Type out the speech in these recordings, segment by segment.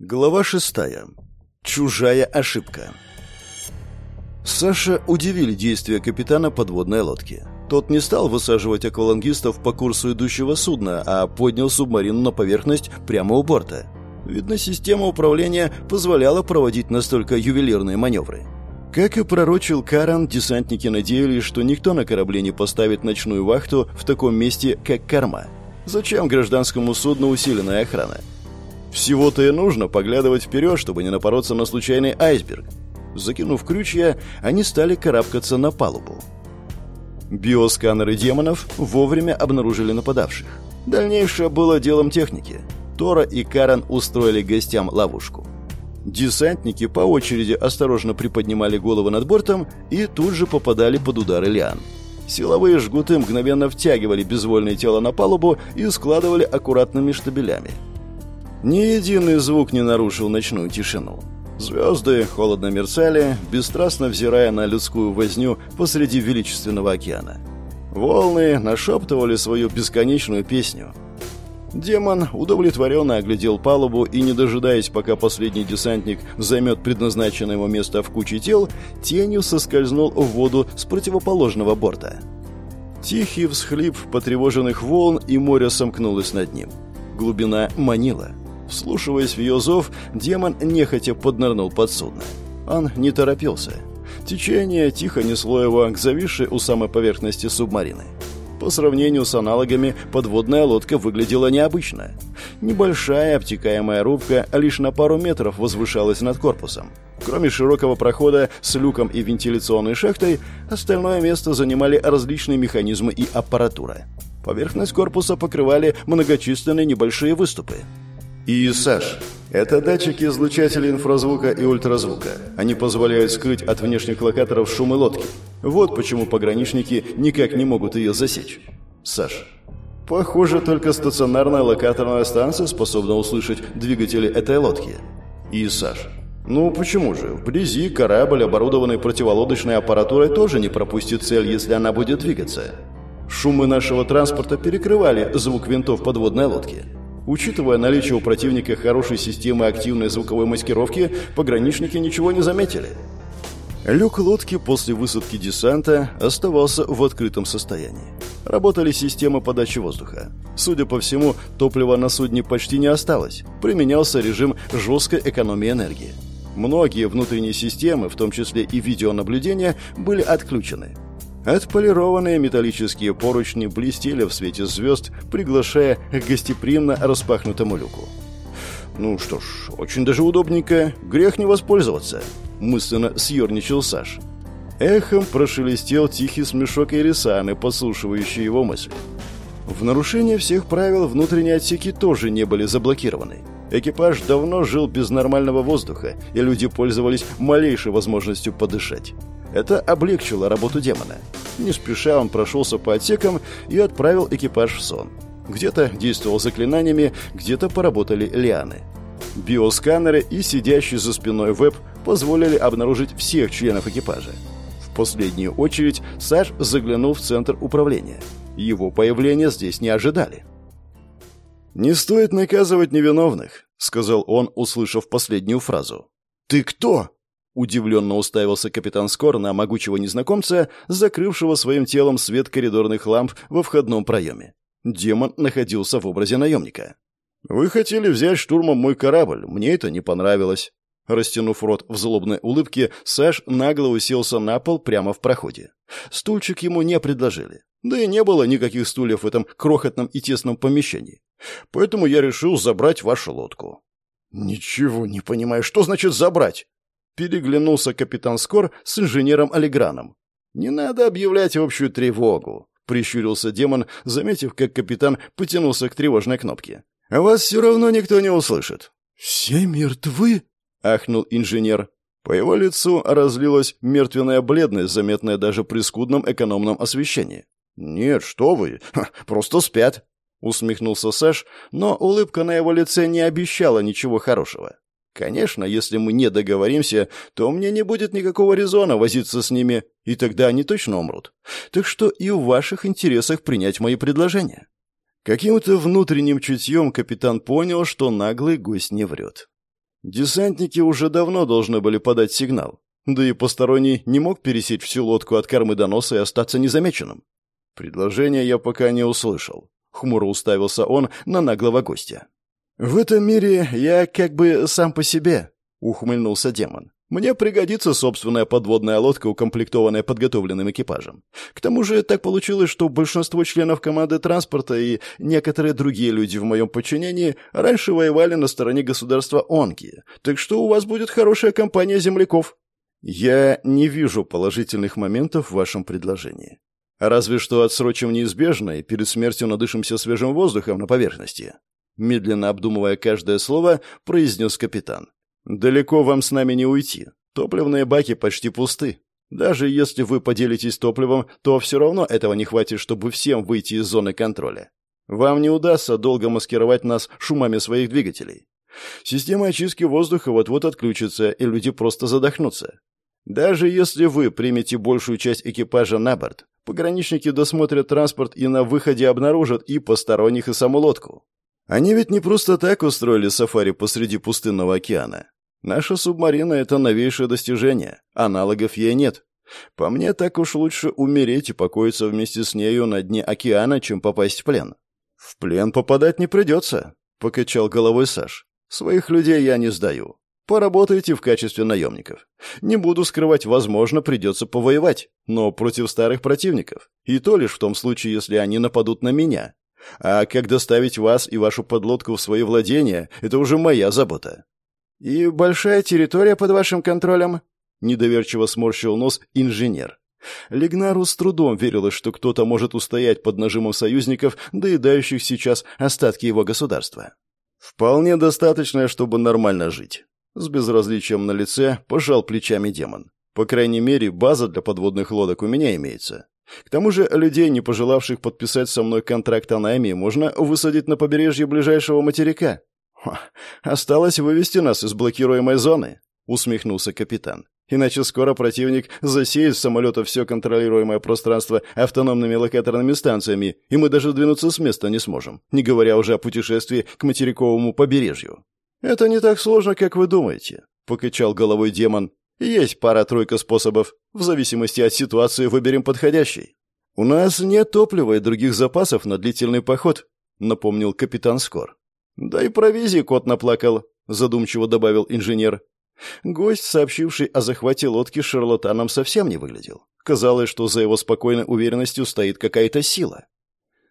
Глава шестая. Чужая ошибка. Саша удивили действия капитана подводной лодки. Тот не стал высаживать аквалангистов по курсу идущего судна, а поднял субмарину на поверхность прямо у борта. Видно, система управления позволяла проводить настолько ювелирные маневры. Как и пророчил Каран, десантники надеялись, что никто на корабле не поставит ночную вахту в таком месте, как корма. Зачем гражданскому судну усиленная охрана? Всего-то и нужно поглядывать вперед, чтобы не напороться на случайный айсберг. Закинув крючья, они стали карабкаться на палубу. Биосканеры демонов вовремя обнаружили нападавших. Дальнейшее было делом техники. Тора и Карен устроили гостям ловушку. Десантники по очереди осторожно приподнимали головы над бортом и тут же попадали под удары лиан. Силовые жгуты мгновенно втягивали безвольное тело на палубу и складывали аккуратными штабелями. Ни единый звук не нарушил ночную тишину. Звезды холодно мерцали, бесстрастно взирая на людскую возню посреди величественного океана. Волны нашептывали свою бесконечную песню. Демон удовлетворенно оглядел палубу и, не дожидаясь, пока последний десантник займет предназначенное ему место в куче тел, тенью соскользнул в воду с противоположного борта. Тихий всхлип потревоженных волн, и море сомкнулось над ним. Глубина манила — Вслушиваясь в ее зов, демон нехотя поднырнул под судно. Он не торопился. Течение тихо несло его к зависшей у самой поверхности субмарины. По сравнению с аналогами, подводная лодка выглядела необычно. Небольшая обтекаемая рубка лишь на пару метров возвышалась над корпусом. Кроме широкого прохода с люком и вентиляционной шахтой, остальное место занимали различные механизмы и аппаратура. Поверхность корпуса покрывали многочисленные небольшие выступы. И Саш, это датчики излучателей инфразвука и ультразвука. Они позволяют скрыть от внешних локаторов шумы лодки. Вот почему пограничники никак не могут ее засечь. Саш, похоже, только стационарная локаторная станция способна услышать двигатели этой лодки. И Саш, ну почему же? Вблизи корабль, оборудованный противолодочной аппаратурой, тоже не пропустит цель, если она будет двигаться. Шумы нашего транспорта перекрывали звук винтов подводной лодки. Учитывая наличие у противника хорошей системы активной звуковой маскировки, пограничники ничего не заметили. Люк лодки после высадки десанта оставался в открытом состоянии. Работали системы подачи воздуха. Судя по всему, топлива на судне почти не осталось. Применялся режим жесткой экономии энергии. Многие внутренние системы, в том числе и видеонаблюдение, были отключены. Отполированные металлические поручни блестели в свете звезд, приглашая к гостеприимно распахнутому люку. «Ну что ж, очень даже удобненько, грех не воспользоваться», — мысленно съерничал Саш. Эхом прошелестел тихий смешок Ирисаны, послушивающий его мысли. В нарушение всех правил внутренние отсеки тоже не были заблокированы. Экипаж давно жил без нормального воздуха, и люди пользовались малейшей возможностью подышать. Это облегчило работу демона. Не спеша он прошелся по отсекам и отправил экипаж в сон. Где-то действовал заклинаниями, где-то поработали лианы. Биосканеры и сидящий за спиной веб позволили обнаружить всех членов экипажа. В последнюю очередь Саш заглянул в центр управления. Его появление здесь не ожидали. «Не стоит наказывать невиновных», — сказал он, услышав последнюю фразу. «Ты кто?» Удивленно уставился капитан Скор на могучего незнакомца, закрывшего своим телом свет коридорных ламп во входном проеме. Демон находился в образе наемника. «Вы хотели взять штурмом мой корабль. Мне это не понравилось». Растянув рот в злобной улыбке, Саш нагло уселся на пол прямо в проходе. Стульчик ему не предложили. Да и не было никаких стульев в этом крохотном и тесном помещении. Поэтому я решил забрать вашу лодку. «Ничего не понимаю. Что значит «забрать»?» Переглянулся капитан Скор с инженером Алиграном. «Не надо объявлять общую тревогу», — прищурился демон, заметив, как капитан потянулся к тревожной кнопке. «А вас все равно никто не услышит». «Все мертвы?» — ахнул инженер. По его лицу разлилась мертвенная бледность, заметная даже при скудном экономном освещении. «Нет, что вы, Ха, просто спят», — усмехнулся Саш, но улыбка на его лице не обещала ничего хорошего. Конечно, если мы не договоримся, то мне не будет никакого резона возиться с ними, и тогда они точно умрут. Так что и в ваших интересах принять мои предложения». Каким-то внутренним чутьем капитан понял, что наглый гость не врет. Десантники уже давно должны были подать сигнал. Да и посторонний не мог пересечь всю лодку от кормы до носа и остаться незамеченным. Предложение я пока не услышал. Хмуро уставился он на наглого гостя. «В этом мире я как бы сам по себе», — ухмыльнулся демон. «Мне пригодится собственная подводная лодка, укомплектованная подготовленным экипажем. К тому же так получилось, что большинство членов команды транспорта и некоторые другие люди в моем подчинении раньше воевали на стороне государства Онки, так что у вас будет хорошая компания земляков». «Я не вижу положительных моментов в вашем предложении. Разве что отсрочим неизбежное, перед смертью надышимся свежим воздухом на поверхности». Медленно обдумывая каждое слово, произнес капитан. «Далеко вам с нами не уйти. Топливные баки почти пусты. Даже если вы поделитесь топливом, то все равно этого не хватит, чтобы всем выйти из зоны контроля. Вам не удастся долго маскировать нас шумами своих двигателей. Система очистки воздуха вот-вот отключится, и люди просто задохнутся. Даже если вы примете большую часть экипажа на борт, пограничники досмотрят транспорт и на выходе обнаружат и посторонних, и саму лодку. Они ведь не просто так устроили сафари посреди пустынного океана. Наша субмарина — это новейшее достижение, аналогов ей нет. По мне, так уж лучше умереть и покоиться вместе с нею на дне океана, чем попасть в плен. В плен попадать не придется, — покачал головой Саш. Своих людей я не сдаю. Поработайте в качестве наемников. Не буду скрывать, возможно, придется повоевать, но против старых противников. И то лишь в том случае, если они нападут на меня. А как доставить вас и вашу подлодку в свои владения, это уже моя забота. И большая территория под вашим контролем? Недоверчиво сморщил нос инженер. Лигнару с трудом верилось, что кто-то может устоять под нажимом союзников, доедающих сейчас остатки его государства. Вполне достаточно, чтобы нормально жить. С безразличием на лице пожал плечами демон. По крайней мере, база для подводных лодок у меня имеется. К тому же людей, не пожелавших подписать со мной контракт о найме, можно высадить на побережье ближайшего материка. Ха, осталось вывести нас из блокируемой зоны, усмехнулся капитан. Иначе скоро противник засеет с самолета все контролируемое пространство автономными локаторными станциями, и мы даже двинуться с места не сможем, не говоря уже о путешествии к материковому побережью. «Это не так сложно, как вы думаете», — покачал головой демон. «Есть пара-тройка способов. В зависимости от ситуации выберем подходящий». «У нас нет топлива и других запасов на длительный поход», — напомнил капитан Скор. «Да и провизии кот наплакал», — задумчиво добавил инженер. Гость, сообщивший о захвате лодки шарлатаном, совсем не выглядел. Казалось, что за его спокойной уверенностью стоит какая-то сила.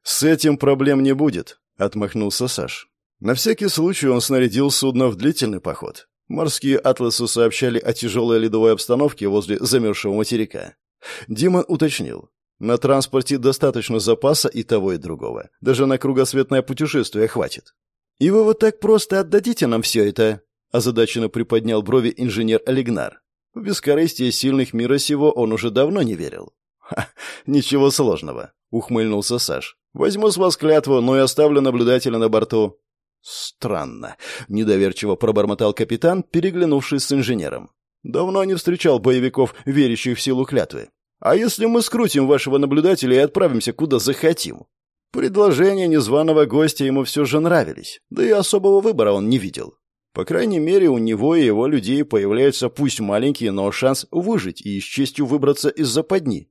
«С этим проблем не будет», — отмахнулся Саш. На всякий случай он снарядил судно в длительный поход. Морские атласы сообщали о тяжелой ледовой обстановке возле замерзшего материка. Димон уточнил. На транспорте достаточно запаса и того, и другого. Даже на кругосветное путешествие хватит. «И вы вот так просто отдадите нам все это?» озадаченно приподнял брови инженер Олигнар. В бескорыстие сильных мира сего он уже давно не верил. «Ха, ничего сложного», — ухмыльнулся Саш. «Возьму с вас клятву, но и оставлю наблюдателя на борту. «Странно», — недоверчиво пробормотал капитан, переглянувшись с инженером. «Давно не встречал боевиков, верящих в силу клятвы. А если мы скрутим вашего наблюдателя и отправимся куда захотим?» Предложения незваного гостя ему все же нравились, да и особого выбора он не видел. По крайней мере, у него и его людей появляется пусть маленький, но шанс выжить и с честью выбраться из западни.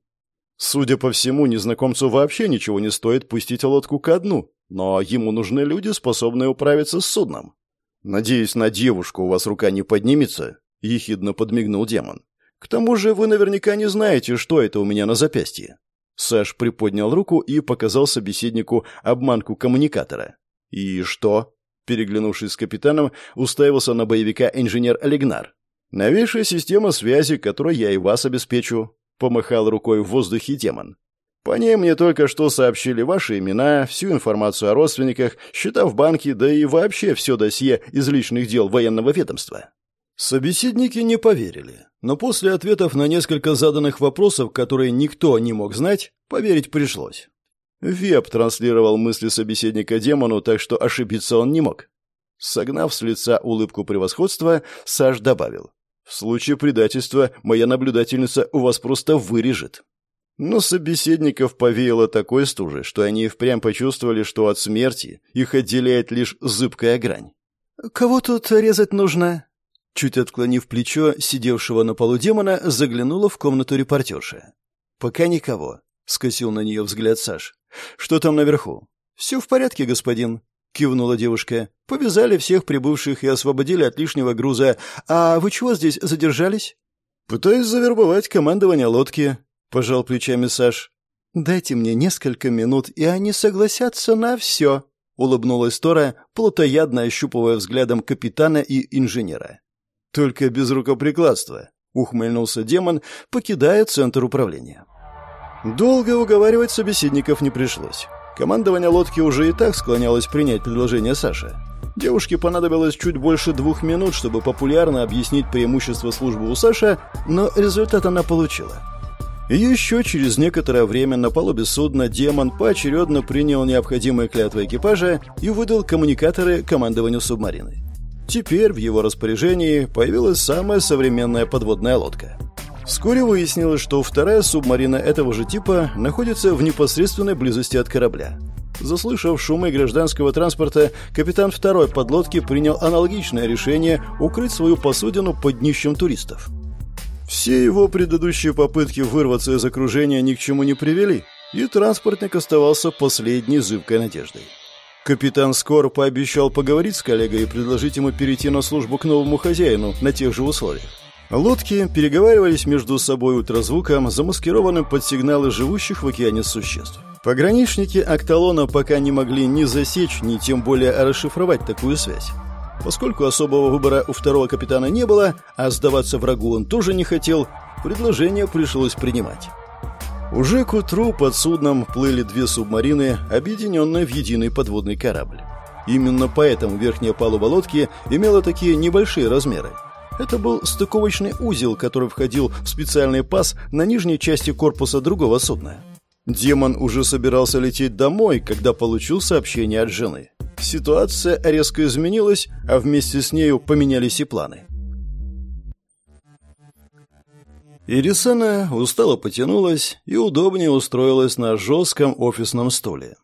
Судя по всему, незнакомцу вообще ничего не стоит пустить лодку ко дну, но ему нужны люди, способные управиться с судном. «Надеюсь, на девушку у вас рука не поднимется?» — ехидно подмигнул демон. «К тому же вы наверняка не знаете, что это у меня на запястье». Саш приподнял руку и показал собеседнику обманку коммуникатора. «И что?» — переглянувшись с капитаном, уставился на боевика инженер Олегнар. «Новейшая система связи, которой я и вас обеспечу», — помахал рукой в воздухе демон. По ней мне только что сообщили ваши имена, всю информацию о родственниках, счета в банке, да и вообще все досье из личных дел военного ведомства». Собеседники не поверили, но после ответов на несколько заданных вопросов, которые никто не мог знать, поверить пришлось. Веб транслировал мысли собеседника демону, так что ошибиться он не мог. Согнав с лица улыбку превосходства, Саш добавил. «В случае предательства моя наблюдательница у вас просто вырежет». Но собеседников повеяло такой стужей, что они впрямь почувствовали, что от смерти их отделяет лишь зыбкая грань. «Кого тут резать нужно?» Чуть отклонив плечо сидевшего на полу демона, заглянула в комнату репортерша. «Пока никого», — скосил на нее взгляд Саш. «Что там наверху?» «Все в порядке, господин», — кивнула девушка. «Повязали всех прибывших и освободили от лишнего груза. А вы чего здесь задержались?» «Пытаюсь завербовать командование лодки», — пожал плечами Саш. «Дайте мне несколько минут, и они согласятся на все», — улыбнулась Тора, плотоядно ощупывая взглядом капитана и инженера. «Только без рукоприкладства», — ухмыльнулся демон, покидая центр управления. Долго уговаривать собеседников не пришлось. Командование лодки уже и так склонялось принять предложение Саши. Девушке понадобилось чуть больше двух минут, чтобы популярно объяснить преимущество службы у Саши, но результат она получила. Еще через некоторое время на палубе судна демон поочередно принял необходимые клятвы экипажа и выдал коммуникаторы командованию субмарины. Теперь в его распоряжении появилась самая современная подводная лодка. Вскоре выяснилось, что вторая субмарина этого же типа находится в непосредственной близости от корабля. Заслышав шумы гражданского транспорта, капитан второй подлодки принял аналогичное решение укрыть свою посудину под днищем туристов. Все его предыдущие попытки вырваться из окружения ни к чему не привели, и транспортник оставался последней зыбкой надеждой. Капитан Скор пообещал поговорить с коллегой и предложить ему перейти на службу к новому хозяину на тех же условиях. Лодки переговаривались между собой ультразвуком, замаскированным под сигналы живущих в океане существ. Пограничники Акталона пока не могли ни засечь, ни тем более расшифровать такую связь. Поскольку особого выбора у второго капитана не было, а сдаваться врагу он тоже не хотел, предложение пришлось принимать. Уже к утру под судном плыли две субмарины, объединенные в единый подводный корабль. Именно поэтому верхняя палуба лодки имела такие небольшие размеры. Это был стыковочный узел, который входил в специальный паз на нижней части корпуса другого судна. Демон уже собирался лететь домой, когда получил сообщение от жены. Ситуация резко изменилась, а вместе с нею поменялись и планы. Ирисана устало потянулась и удобнее устроилась на жестком офисном стуле.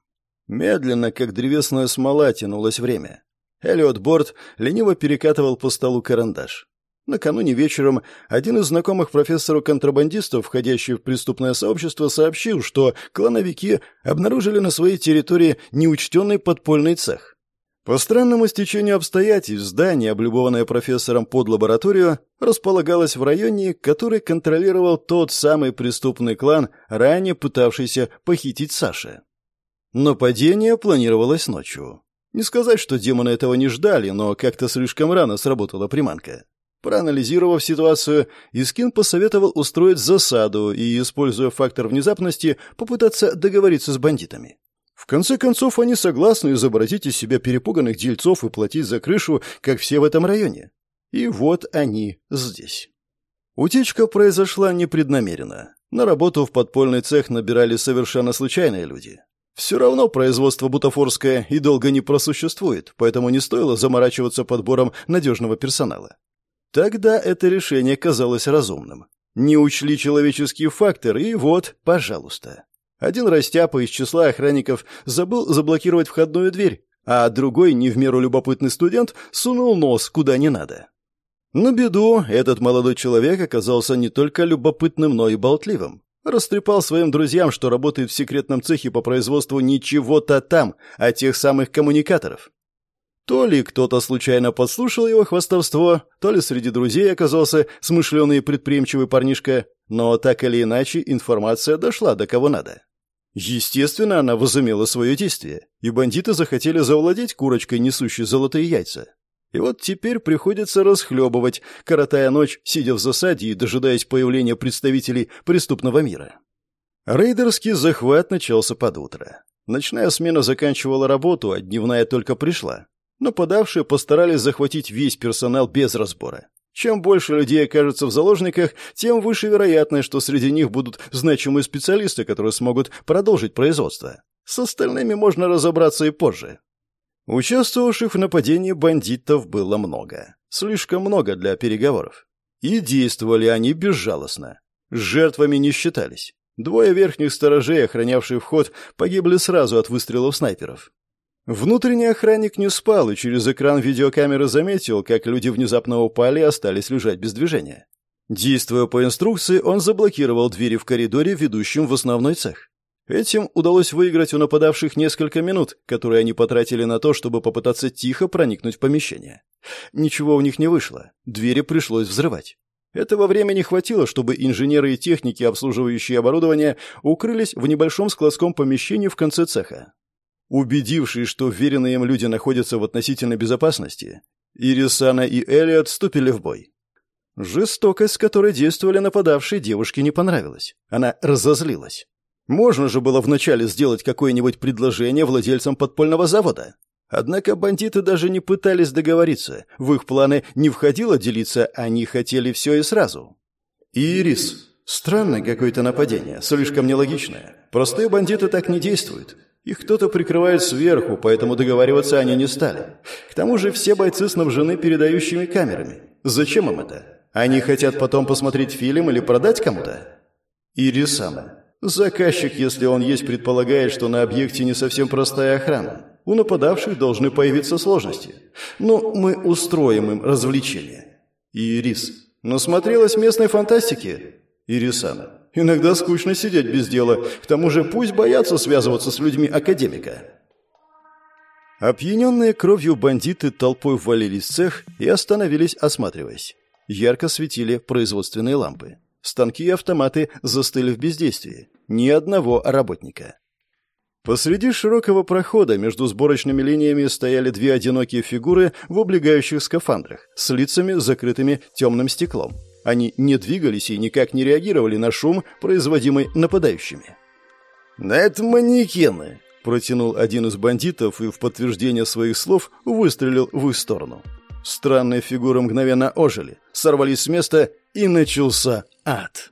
Медленно, как древесная смола, тянулось время. Эллиот Борт лениво перекатывал по столу карандаш. Накануне вечером один из знакомых профессору-контрабандистов, входящий в преступное сообщество, сообщил, что клановики обнаружили на своей территории неучтенный подпольный цех. По странному стечению обстоятельств, здание, облюбованное профессором под лабораторию, располагалось в районе, который контролировал тот самый преступный клан, ранее пытавшийся похитить Саши. Но падение планировалось ночью. Не сказать, что демоны этого не ждали, но как-то слишком рано сработала приманка. Проанализировав ситуацию, Искин посоветовал устроить засаду и, используя фактор внезапности, попытаться договориться с бандитами. В конце концов, они согласны изобразить из себя перепуганных дельцов и платить за крышу, как все в этом районе. И вот они здесь. Утечка произошла непреднамеренно. На работу в подпольный цех набирали совершенно случайные люди. Все равно производство бутафорское и долго не просуществует, поэтому не стоило заморачиваться подбором надежного персонала. Тогда это решение казалось разумным. Не учли человеческий фактор, и вот, пожалуйста. Один растяпа из числа охранников забыл заблокировать входную дверь, а другой, не в меру любопытный студент, сунул нос куда не надо. На беду этот молодой человек оказался не только любопытным, но и болтливым. Растрепал своим друзьям, что работает в секретном цехе по производству не чего-то там, а тех самых коммуникаторов. То ли кто-то случайно подслушал его хвастовство, то ли среди друзей оказался смышленый и предприимчивый парнишка, но так или иначе информация дошла до кого надо. Естественно, она возымела свое действие, и бандиты захотели завладеть курочкой, несущей золотые яйца. И вот теперь приходится расхлебывать, коротая ночь, сидя в засаде и дожидаясь появления представителей преступного мира. Рейдерский захват начался под утро. Ночная смена заканчивала работу, а дневная только пришла. Нападавшие постарались захватить весь персонал без разбора. Чем больше людей окажется в заложниках, тем выше вероятность, что среди них будут значимые специалисты, которые смогут продолжить производство. С остальными можно разобраться и позже. Участвовавших в нападении бандитов было много. Слишком много для переговоров. И действовали они безжалостно. С жертвами не считались. Двое верхних сторожей, охранявших вход, погибли сразу от выстрелов снайперов. Внутренний охранник не спал и через экран видеокамеры заметил, как люди внезапно упали и остались лежать без движения. Действуя по инструкции, он заблокировал двери в коридоре, ведущем в основной цех. Этим удалось выиграть у нападавших несколько минут, которые они потратили на то, чтобы попытаться тихо проникнуть в помещение. Ничего у них не вышло, двери пришлось взрывать. Этого времени хватило, чтобы инженеры и техники, обслуживающие оборудование, укрылись в небольшом складском помещении в конце цеха. Убедившись, что веренные им люди находятся в относительной безопасности, Ирисана и Элиот вступили в бой. Жестокость, с которой действовали нападавшие, девушке не понравилась. Она разозлилась. Можно же было вначале сделать какое-нибудь предложение владельцам подпольного завода. Однако бандиты даже не пытались договориться. В их планы не входило делиться, они хотели все и сразу. «Ирис, странное какое-то нападение, слишком нелогичное. Простые бандиты так не действуют. Их кто-то прикрывает сверху, поэтому договариваться они не стали. К тому же все бойцы снабжены передающими камерами. Зачем им это? Они хотят потом посмотреть фильм или продать кому-то?» «Ирис сама. Заказчик, если он есть, предполагает, что на объекте не совсем простая охрана. У нападавших должны появиться сложности. Но мы устроим им развлечение. Ирис. Насмотрелась местной фантастики? Ирисана. Иногда скучно сидеть без дела. К тому же пусть боятся связываться с людьми академика. Опьяненные кровью бандиты толпой ввалились в цех и остановились, осматриваясь. Ярко светили производственные лампы. Станки и автоматы застыли в бездействии. Ни одного работника. Посреди широкого прохода между сборочными линиями стояли две одинокие фигуры в облегающих скафандрах с лицами, закрытыми темным стеклом. Они не двигались и никак не реагировали на шум, производимый нападающими. «На это манекены!» — протянул один из бандитов и в подтверждение своих слов выстрелил в их сторону. Странные фигуры мгновенно ожили, сорвались с места, и начался ад.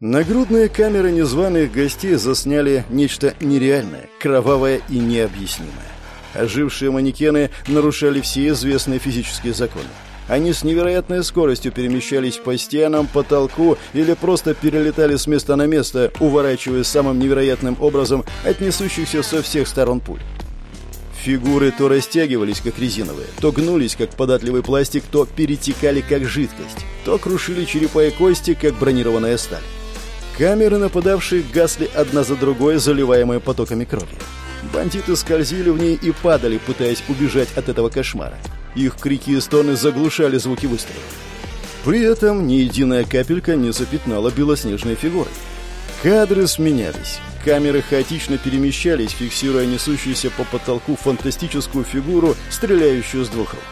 Нагрудные камеры незваных гостей засняли нечто нереальное, кровавое и необъяснимое. Ожившие манекены нарушали все известные физические законы. Они с невероятной скоростью перемещались по стенам, потолку или просто перелетали с места на место, уворачиваясь самым невероятным образом от несущихся со всех сторон пуль. Фигуры то растягивались, как резиновые, то гнулись, как податливый пластик, то перетекали, как жидкость, то крушили черепа и кости, как бронированная сталь. Камеры нападавших гасли одна за другой, заливаемые потоками крови. Бандиты скользили в ней и падали, пытаясь убежать от этого кошмара. Их крики и стоны заглушали звуки выстрелов. При этом ни единая капелька не запятнала белоснежные фигуры. Кадры сменялись. Камеры хаотично перемещались, фиксируя несущуюся по потолку фантастическую фигуру, стреляющую с двух рук.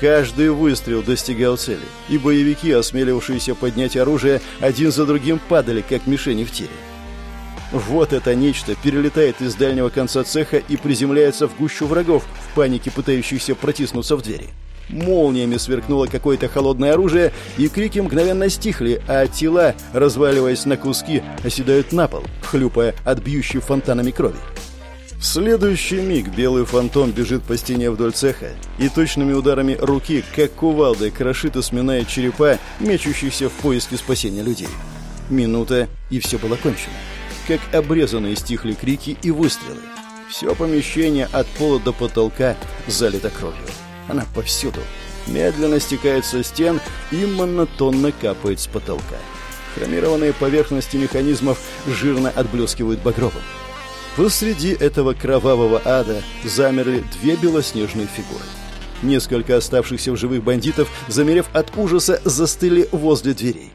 Каждый выстрел достигал цели, и боевики, осмелившиеся поднять оружие, один за другим падали, как мишени в тире. Вот это нечто перелетает из дальнего конца цеха и приземляется в гущу врагов, в панике пытающихся протиснуться в двери. Молниями сверкнуло какое-то холодное оружие, и крики мгновенно стихли, а тела, разваливаясь на куски, оседают на пол, хлюпая от бьющей фонтанами крови. В следующий миг белый фантом бежит по стене вдоль цеха и точными ударами руки, как кувалдой, крошит и сминает черепа, мечущихся в поиске спасения людей. Минута, и все было кончено. Как обрезанные стихли крики и выстрелы. Все помещение от пола до потолка залито кровью. Она повсюду. Медленно стекает со стен и монотонно капает с потолка. Хромированные поверхности механизмов жирно отблескивают багровым. Посреди этого кровавого ада замерли две белоснежные фигуры. Несколько оставшихся в живых бандитов, замерев от ужаса, застыли возле дверей.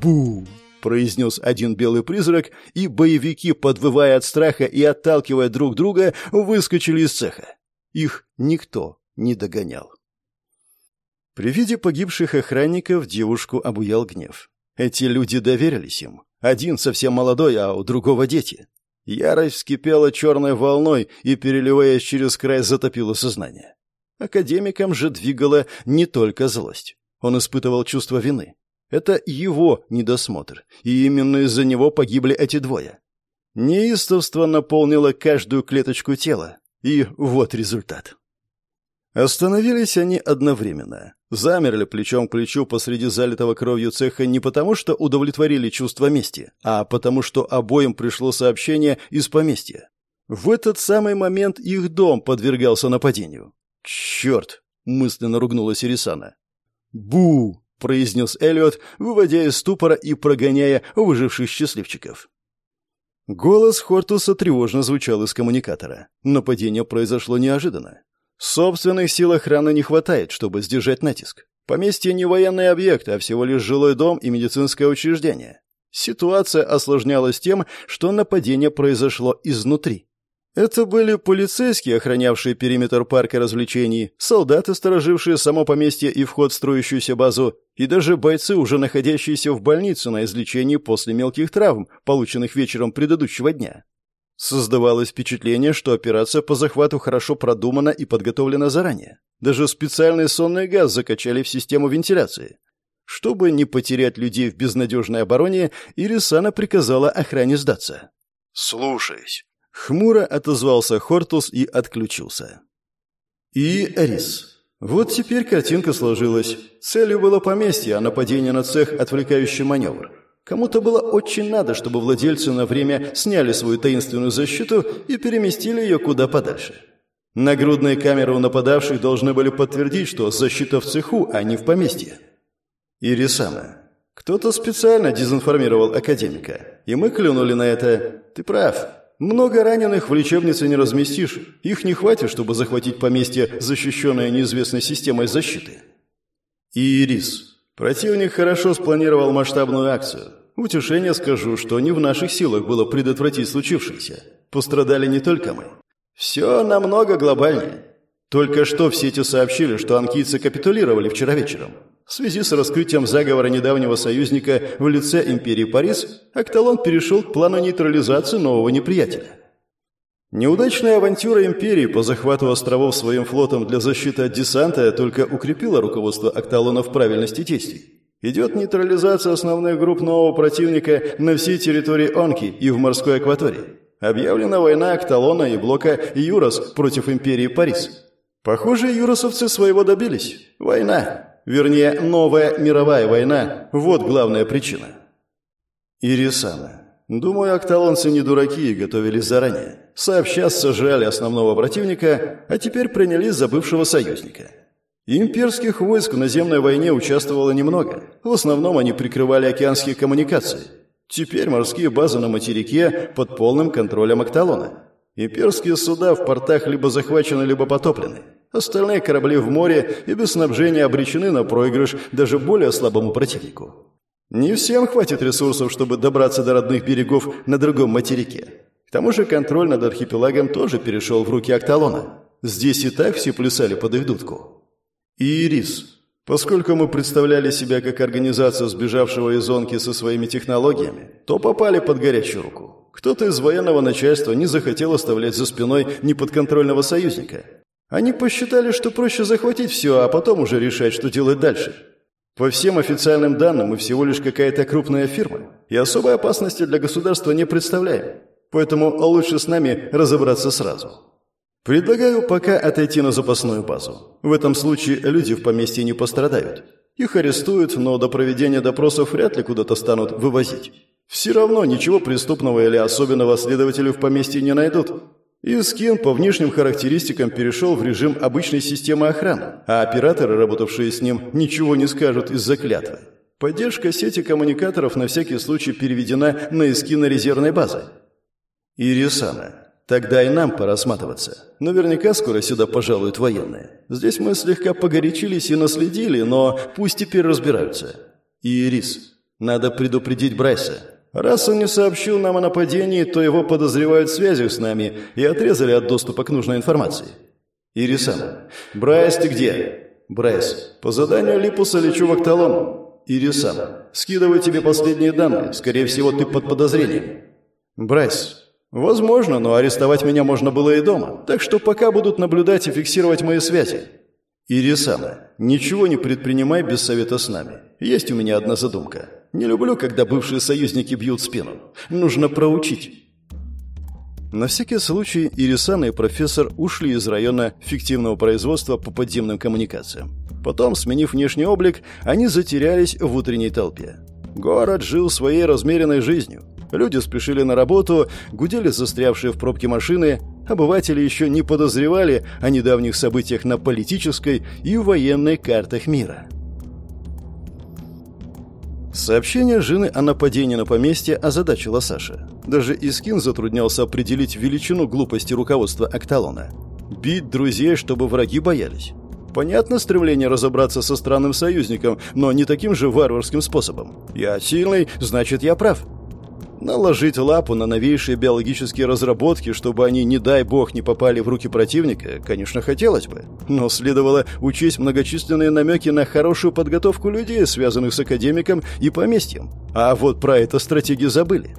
«Бу!» — произнес один белый призрак, и боевики, подвывая от страха и отталкивая друг друга, выскочили из цеха. Их никто не догонял. При виде погибших охранников девушку обуял гнев. Эти люди доверились им. Один совсем молодой, а у другого дети. Ярость вскипела черной волной и, переливаясь через край, затопила сознание. Академиком же двигала не только злость. Он испытывал чувство вины. Это его недосмотр, и именно из-за него погибли эти двое. Неистовство наполнило каждую клеточку тела, и вот результат. Остановились они одновременно. Замерли плечом к плечу посреди залитого кровью цеха не потому, что удовлетворили чувство мести, а потому, что обоим пришло сообщение из поместья. В этот самый момент их дом подвергался нападению. «Черт!» — мысленно ругнулась Ирисана. «Бу!» — произнес Эллиот, выводя из ступора и прогоняя выживших счастливчиков. Голос Хортуса тревожно звучал из коммуникатора. Нападение произошло неожиданно. Собственных сил охраны не хватает, чтобы сдержать натиск. Поместье не военный объект, а всего лишь жилой дом и медицинское учреждение. Ситуация осложнялась тем, что нападение произошло изнутри. Это были полицейские, охранявшие периметр парка развлечений, солдаты, сторожившие само поместье и вход в строящуюся базу, и даже бойцы, уже находящиеся в больнице на излечении после мелких травм, полученных вечером предыдущего дня. Создавалось впечатление, что операция по захвату хорошо продумана и подготовлена заранее. Даже специальный сонный газ закачали в систему вентиляции. Чтобы не потерять людей в безнадежной обороне, Ирисана приказала охране сдаться. «Слушаюсь», Хмуро отозвался Хортус и отключился. И Эрис. Вот теперь картинка сложилась. Целью было поместье, а нападение на цех – отвлекающий маневр. Кому-то было очень надо, чтобы владельцы на время сняли свою таинственную защиту и переместили ее куда подальше. Нагрудные камеры у нападавших должны были подтвердить, что защита в цеху, а не в поместье. Ирисана. Кто-то специально дезинформировал академика, и мы клюнули на это. Ты прав. Много раненых в лечебнице не разместишь. Их не хватит, чтобы захватить поместье, защищенное неизвестной системой защиты. Ирис. Противник хорошо спланировал масштабную акцию. Утешение скажу, что не в наших силах было предотвратить случившееся. Пострадали не только мы. Все намного глобальнее. Только что в сети сообщили, что анкийцы капитулировали вчера вечером. В связи с раскрытием заговора недавнего союзника в лице империи Парис, Акталон перешел к плану нейтрализации нового неприятеля. Неудачная авантюра империи по захвату островов своим флотом для защиты от десанта только укрепила руководство Акталона в правильности действий. Идет нейтрализация основных групп нового противника на всей территории Онки и в морской акватории. Объявлена война Акталона и блока Юрос против империи Парис. Похоже, юросовцы своего добились. Война. Вернее, новая мировая война – вот главная причина. Ирисана. Думаю, акталонцы не дураки и готовились заранее. Сообща сожрали основного противника, а теперь принялись за бывшего союзника. Имперских войск в наземной войне участвовало немного. В основном они прикрывали океанские коммуникации. Теперь морские базы на материке под полным контролем Акталона. Имперские суда в портах либо захвачены, либо потоплены. Остальные корабли в море и без снабжения обречены на проигрыш даже более слабому противнику. Не всем хватит ресурсов, чтобы добраться до родных берегов на другом материке. К тому же контроль над архипелагом тоже перешел в руки Акталона. Здесь и так все плясали под их дудку. Ирис. Поскольку мы представляли себя как организация сбежавшего из зонки со своими технологиями, то попали под горячую руку. Кто-то из военного начальства не захотел оставлять за спиной неподконтрольного союзника. Они посчитали, что проще захватить все, а потом уже решать, что делать дальше. По всем официальным данным, мы всего лишь какая-то крупная фирма, и особой опасности для государства не представляем. Поэтому лучше с нами разобраться сразу. Предлагаю пока отойти на запасную базу. В этом случае люди в поместье не пострадают. Их арестуют, но до проведения допросов вряд ли куда-то станут вывозить. Все равно ничего преступного или особенного следователю в поместье не найдут. Искин по внешним характеристикам перешел в режим обычной системы охраны, а операторы, работавшие с ним, ничего не скажут из-за клятвы. Поддержка сети коммуникаторов на всякий случай переведена на Искина резервной базы. Ирисана. Тогда и нам пора сматываться. Наверняка скоро сюда пожалуют военные. Здесь мы слегка погорячились и наследили, но пусть теперь разбираются. Ирис. Надо предупредить Брайса. Раз он не сообщил нам о нападении, то его подозревают в связях с нами и отрезали от доступа к нужной информации. Ирисан. Брайс, ты где? Брайс. По заданию Липуса лечу в Акталон. Ирисан. Скидываю тебе последние данные. Скорее всего, ты под подозрением. Брайс. Возможно, но арестовать меня можно было и дома. Так что пока будут наблюдать и фиксировать мои связи. Ирисана, ничего не предпринимай без совета с нами. Есть у меня одна задумка. Не люблю, когда бывшие союзники бьют в спину. Нужно проучить. На всякий случай Ирисана и профессор ушли из района фиктивного производства по подземным коммуникациям. Потом, сменив внешний облик, они затерялись в утренней толпе. Город жил своей размеренной жизнью. Люди спешили на работу, гудели застрявшие в пробке машины, обыватели еще не подозревали о недавних событиях на политической и военной картах мира. Сообщение жены о нападении на поместье озадачило Саша. Даже Искин затруднялся определить величину глупости руководства Акталона. Бить друзей, чтобы враги боялись. Понятно стремление разобраться со странным союзником, но не таким же варварским способом. Я сильный, значит, я прав. Наложить лапу на новейшие биологические разработки, чтобы они, не дай бог, не попали в руки противника, конечно, хотелось бы. Но следовало учесть многочисленные намеки на хорошую подготовку людей, связанных с академиком и поместьем. А вот про это стратегии забыли.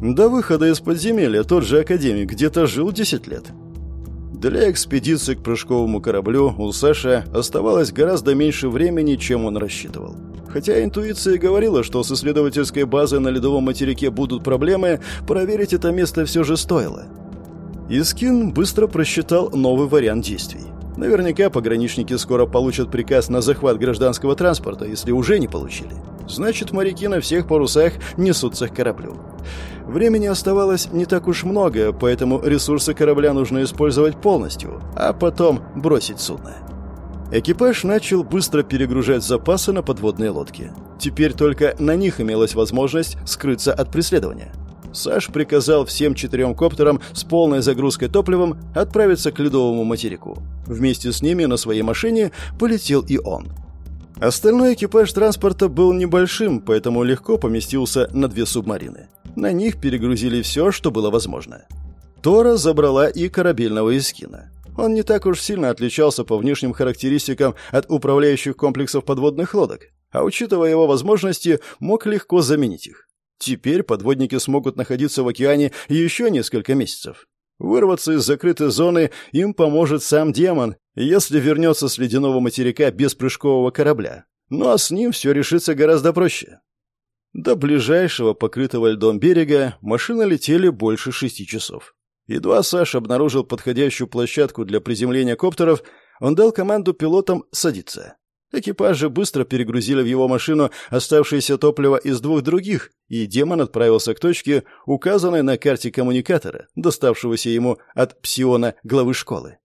До выхода из подземелья тот же академик где-то жил 10 лет. Для экспедиции к прыжковому кораблю у Саши оставалось гораздо меньше времени, чем он рассчитывал. Хотя интуиция говорила, что с исследовательской базой на ледовом материке будут проблемы, проверить это место все же стоило. Искин быстро просчитал новый вариант действий. Наверняка пограничники скоро получат приказ на захват гражданского транспорта, если уже не получили. Значит, моряки на всех парусах несутся к кораблю. Времени оставалось не так уж много, поэтому ресурсы корабля нужно использовать полностью, а потом бросить судно. Экипаж начал быстро перегружать запасы на подводные лодки. Теперь только на них имелась возможность скрыться от преследования. Саш приказал всем четырем коптерам с полной загрузкой топливом отправиться к ледовому материку. Вместе с ними на своей машине полетел и он. Остальной экипаж транспорта был небольшим, поэтому легко поместился на две субмарины. На них перегрузили все, что было возможно. Тора забрала и корабельного эскина. Он не так уж сильно отличался по внешним характеристикам от управляющих комплексов подводных лодок, а учитывая его возможности, мог легко заменить их. Теперь подводники смогут находиться в океане еще несколько месяцев. Вырваться из закрытой зоны им поможет сам демон, если вернется с ледяного материка без прыжкового корабля. Ну а с ним все решится гораздо проще. До ближайшего покрытого льдом берега машины летели больше шести часов. Едва Саш обнаружил подходящую площадку для приземления коптеров, он дал команду пилотам садиться. Экипажи быстро перегрузили в его машину оставшееся топливо из двух других, и демон отправился к точке, указанной на карте коммуникатора, доставшегося ему от псиона главы школы.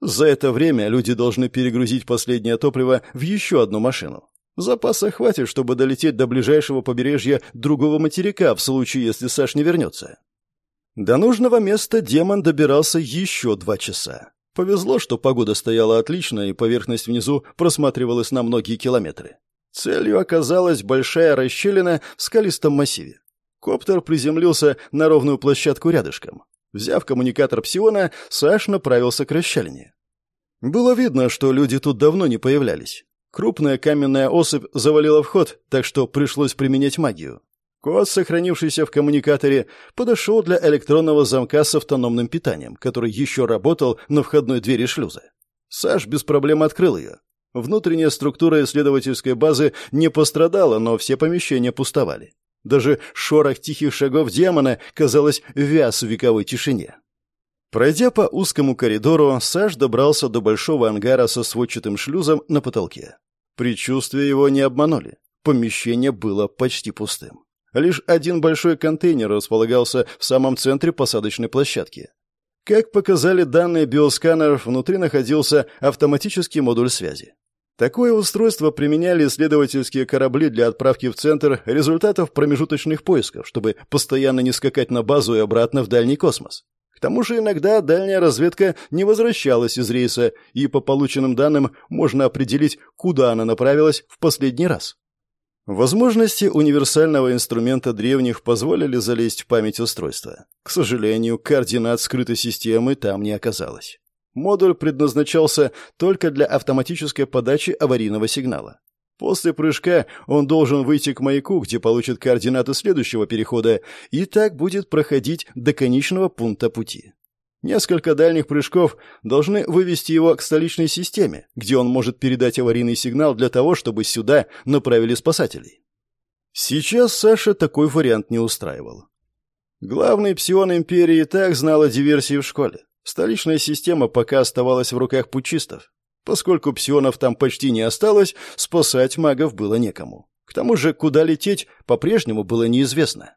За это время люди должны перегрузить последнее топливо в еще одну машину. Запаса хватит, чтобы долететь до ближайшего побережья другого материка в случае, если Саш не вернется. До нужного места демон добирался еще два часа. Повезло, что погода стояла отлично, и поверхность внизу просматривалась на многие километры. Целью оказалась большая расщелина в скалистом массиве. Коптер приземлился на ровную площадку рядышком. Взяв коммуникатор псиона, Саш направился к расщелине. Было видно, что люди тут давно не появлялись. Крупная каменная осыпь завалила вход, так что пришлось применять магию. Код, сохранившийся в коммуникаторе, подошел для электронного замка с автономным питанием, который еще работал на входной двери шлюза. Саш без проблем открыл ее. Внутренняя структура исследовательской базы не пострадала, но все помещения пустовали. Даже шорох тихих шагов демона, казалось, вяз в вековой тишине. Пройдя по узкому коридору, Саш добрался до большого ангара со сводчатым шлюзом на потолке. Предчувствия его не обманули. Помещение было почти пустым. Лишь один большой контейнер располагался в самом центре посадочной площадки. Как показали данные биосканеров, внутри находился автоматический модуль связи. Такое устройство применяли исследовательские корабли для отправки в центр результатов промежуточных поисков, чтобы постоянно не скакать на базу и обратно в дальний космос. К тому же иногда дальняя разведка не возвращалась из рейса, и по полученным данным можно определить, куда она направилась в последний раз. Возможности универсального инструмента древних позволили залезть в память устройства. К сожалению, координат скрытой системы там не оказалось. Модуль предназначался только для автоматической подачи аварийного сигнала. После прыжка он должен выйти к маяку, где получит координаты следующего перехода, и так будет проходить до конечного пункта пути. Несколько дальних прыжков должны вывести его к столичной системе, где он может передать аварийный сигнал для того, чтобы сюда направили спасателей. Сейчас Саша такой вариант не устраивал. Главный псион Империи так знал о диверсии в школе. Столичная система пока оставалась в руках пучистов, Поскольку псионов там почти не осталось, спасать магов было некому. К тому же, куда лететь, по-прежнему было неизвестно.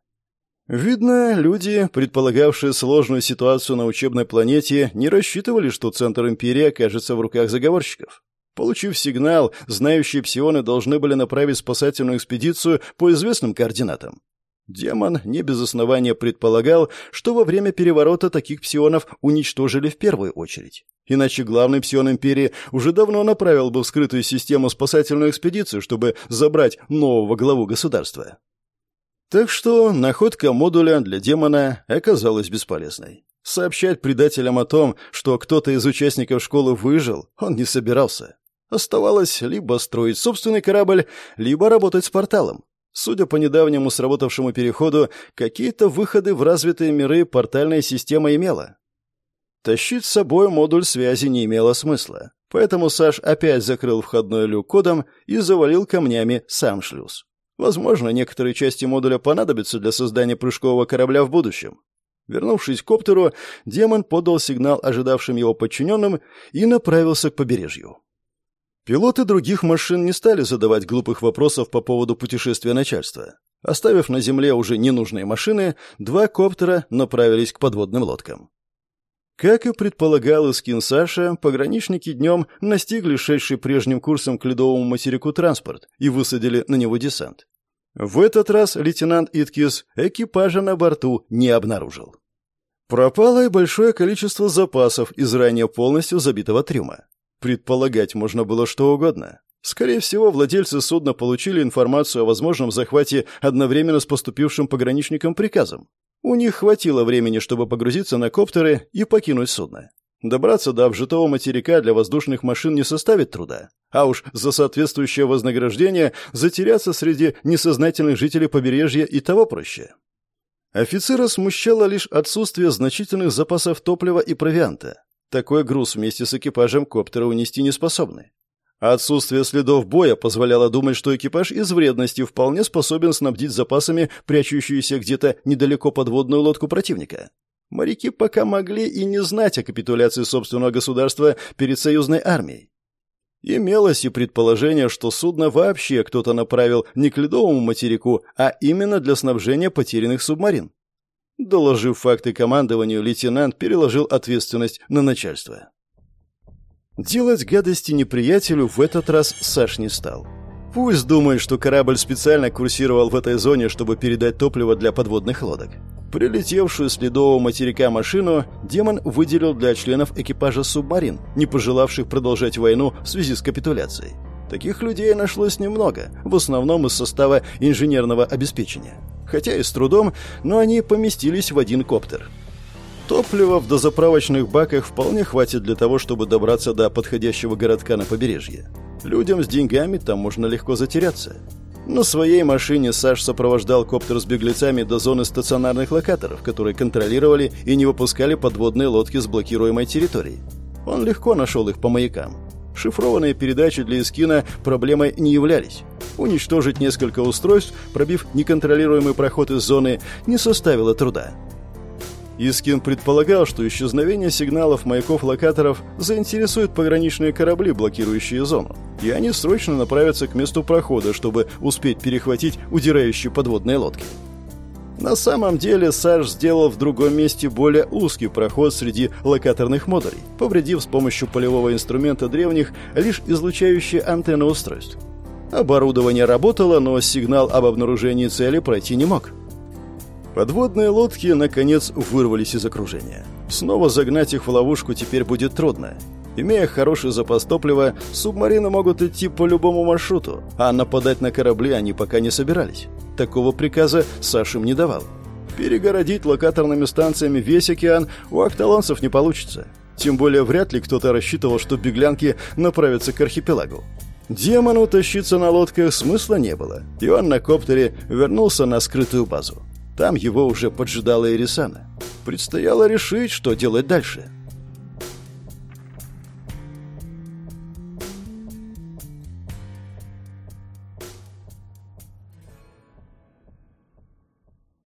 Видно, люди, предполагавшие сложную ситуацию на учебной планете, не рассчитывали, что центр Империи окажется в руках заговорщиков. Получив сигнал, знающие псионы должны были направить спасательную экспедицию по известным координатам. Демон не без основания предполагал, что во время переворота таких псионов уничтожили в первую очередь. Иначе главный псион Империи уже давно направил бы в скрытую систему спасательную экспедицию, чтобы забрать нового главу государства. Так что находка модуля для демона оказалась бесполезной. Сообщать предателям о том, что кто-то из участников школы выжил, он не собирался. Оставалось либо строить собственный корабль, либо работать с порталом. Судя по недавнему сработавшему переходу, какие-то выходы в развитые миры портальная система имела. Тащить с собой модуль связи не имело смысла, поэтому Саш опять закрыл входной люк кодом и завалил камнями сам шлюз. Возможно, некоторые части модуля понадобятся для создания прыжкового корабля в будущем. Вернувшись к коптеру, демон подал сигнал ожидавшим его подчиненным и направился к побережью. Пилоты других машин не стали задавать глупых вопросов по поводу путешествия начальства. Оставив на земле уже ненужные машины, два коптера направились к подводным лодкам. Как и предполагал Искин Саша, пограничники днем настигли шедший прежним курсом к ледовому материку транспорт и высадили на него десант. В этот раз лейтенант Иткис экипажа на борту не обнаружил. Пропало и большое количество запасов из ранее полностью забитого трюма. Предполагать можно было что угодно. Скорее всего, владельцы судна получили информацию о возможном захвате одновременно с поступившим пограничникам приказом. У них хватило времени, чтобы погрузиться на коптеры и покинуть судно. Добраться до обжитого материка для воздушных машин не составит труда. А уж за соответствующее вознаграждение затеряться среди несознательных жителей побережья и того проще. Офицера смущало лишь отсутствие значительных запасов топлива и провианта. Такой груз вместе с экипажем коптера унести не способны. Отсутствие следов боя позволяло думать, что экипаж из вредности вполне способен снабдить запасами прячущуюся где-то недалеко подводную лодку противника. Моряки пока могли и не знать о капитуляции собственного государства перед союзной армией. Имелось и предположение, что судно вообще кто-то направил не к ледовому материку, а именно для снабжения потерянных субмарин. Доложив факты командованию, лейтенант переложил ответственность на начальство. Делать гадости неприятелю в этот раз Саш не стал. Пусть думает, что корабль специально курсировал в этой зоне, чтобы передать топливо для подводных лодок. Прилетевшую с ледового материка машину демон выделил для членов экипажа субмарин, не пожелавших продолжать войну в связи с капитуляцией. Таких людей нашлось немного, в основном из состава инженерного обеспечения хотя и с трудом, но они поместились в один коптер. Топлива в дозаправочных баках вполне хватит для того, чтобы добраться до подходящего городка на побережье. Людям с деньгами там можно легко затеряться. На своей машине Саш сопровождал коптер с беглецами до зоны стационарных локаторов, которые контролировали и не выпускали подводные лодки с блокируемой территории. Он легко нашел их по маякам. Шифрованные передачи для Искина проблемой не являлись. Уничтожить несколько устройств, пробив неконтролируемый проход из зоны, не составило труда. Искин предполагал, что исчезновение сигналов маяков-локаторов заинтересует пограничные корабли, блокирующие зону, и они срочно направятся к месту прохода, чтобы успеть перехватить удирающие подводные лодки. На самом деле Саш сделал в другом месте более узкий проход среди локаторных модулей, повредив с помощью полевого инструмента древних лишь излучающие антенны устройств. Оборудование работало, но сигнал об обнаружении цели пройти не мог. Подводные лодки, наконец, вырвались из окружения. Снова загнать их в ловушку теперь будет трудно. Имея хороший запас топлива, субмарины могут идти по любому маршруту, а нападать на корабли они пока не собирались. Такого приказа Сашим не давал. Перегородить локаторными станциями весь океан у акталонцев не получится. Тем более вряд ли кто-то рассчитывал, что беглянки направятся к архипелагу. Демону тащиться на лодках смысла не было, и он на коптере вернулся на скрытую базу. Там его уже поджидала Ирисана. Предстояло решить, что делать дальше.